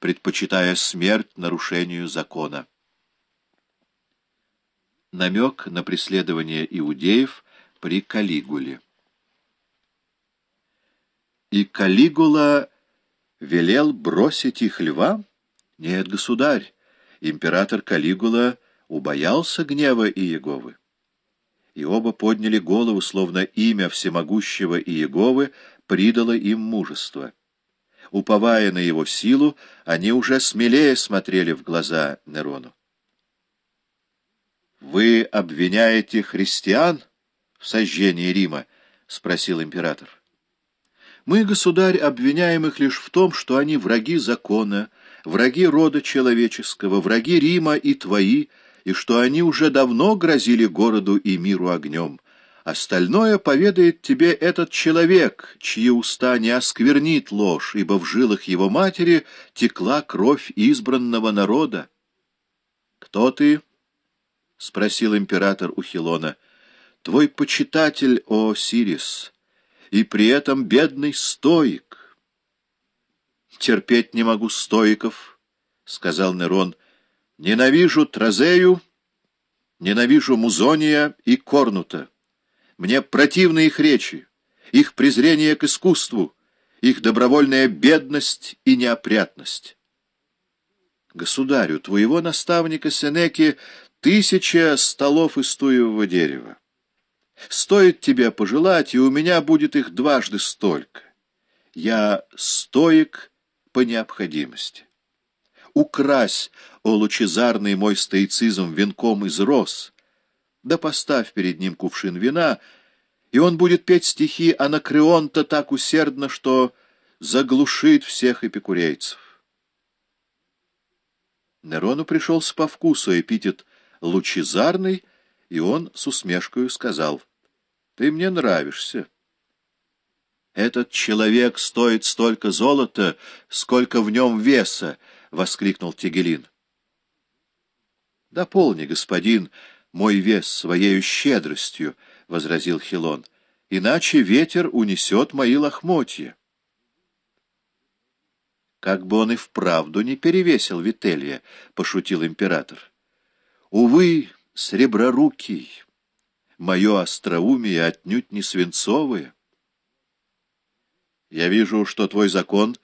предпочитая смерть нарушению закона. Намек на преследование иудеев при Калигуле. И Калигула велел бросить их льва? Нет, государь, император Калигула убоялся гнева Иеговы. И оба подняли голову, словно имя всемогущего Иеговы придало им мужество. Уповая на его силу, они уже смелее смотрели в глаза Нерону. «Вы обвиняете христиан в сожжении Рима?» — спросил император. «Мы, государь, обвиняем их лишь в том, что они враги закона, враги рода человеческого, враги Рима и твои, и что они уже давно грозили городу и миру огнем. Остальное поведает тебе этот человек, чьи уста не осквернит ложь, ибо в жилах его матери текла кровь избранного народа. Кто ты?» — спросил император у Хилона. — Твой почитатель, о Сирис, и при этом бедный стоик. — Терпеть не могу стоиков, — сказал Нерон. — Ненавижу Тразею, ненавижу Музония и Корнута. Мне противны их речи, их презрение к искусству, их добровольная бедность и неопрятность. Государю, твоего наставника Сенеки тысяча столов из туевого дерева. Стоит тебе пожелать, и у меня будет их дважды столько. Я стоик по необходимости. Укрась, о лучезарный мой стоицизм, венком из роз, да поставь перед ним кувшин вина, и он будет петь стихи Анакреонта так усердно, что заглушит всех эпикурейцев. Нерону пришелся по вкусу эпитет лучезарный, и он с усмешкой сказал, «Ты мне нравишься». «Этот человек стоит столько золота, сколько в нем веса!» — воскликнул Тигелин. «Дополни, господин, мой вес своею щедростью», — возразил Хилон, — «иначе ветер унесет мои лохмотья». «Как бы он и вправду не перевесил Вителья», — пошутил император. Увы, среброрукий, мое остроумие отнюдь не свинцовое. Я вижу, что твой закон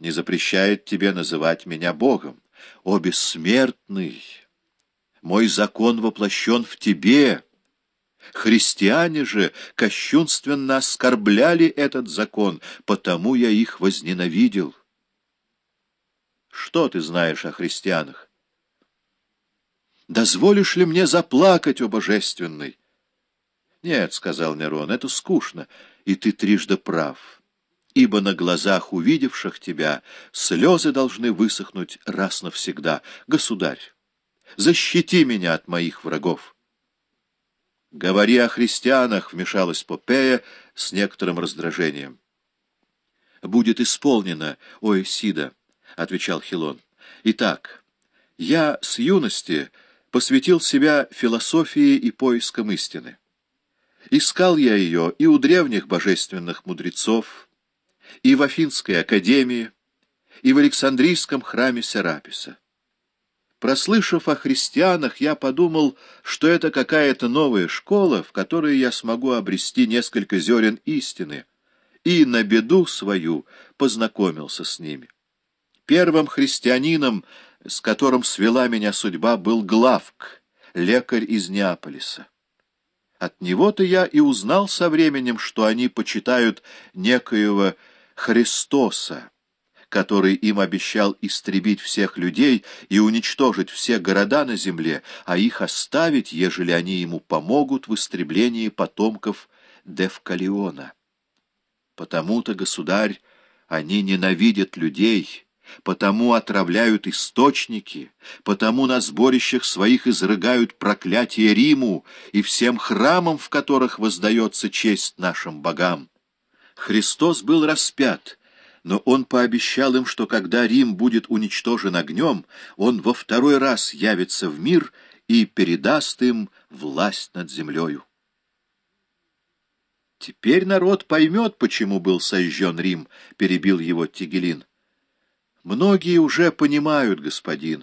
не запрещает тебе называть меня Богом. О, бессмертный! Мой закон воплощен в тебе. Христиане же кощунственно оскорбляли этот закон, потому я их возненавидел. Что ты знаешь о христианах? дозволишь ли мне заплакать, о божественный? Нет, — сказал Нерон, — это скучно, и ты трижды прав, ибо на глазах увидевших тебя слезы должны высохнуть раз навсегда. Государь, защити меня от моих врагов. Говори о христианах, — вмешалась Попея с некоторым раздражением. Будет исполнено, о Сида, — отвечал Хилон. Итак, я с юности посвятил себя философии и поискам истины. Искал я ее и у древних божественных мудрецов, и в Афинской академии, и в Александрийском храме Сераписа. Прослышав о христианах, я подумал, что это какая-то новая школа, в которой я смогу обрести несколько зерен истины, и на беду свою познакомился с ними. Первым христианином, с которым свела меня судьба, был Главк, лекарь из Неаполиса. От него-то я и узнал со временем, что они почитают некоего Христоса, который им обещал истребить всех людей и уничтожить все города на земле, а их оставить, ежели они ему помогут в истреблении потомков Девкалиона. Потому-то, государь, они ненавидят людей» потому отравляют источники, потому на сборищах своих изрыгают проклятие Риму и всем храмам, в которых воздается честь нашим богам. Христос был распят, но он пообещал им, что когда Рим будет уничтожен огнем, он во второй раз явится в мир и передаст им власть над землею. «Теперь народ поймет, почему был сожжен Рим», — перебил его Тигелин. Многие уже понимают, господин,